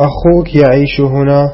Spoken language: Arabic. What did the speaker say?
أخوك يعيش هنا.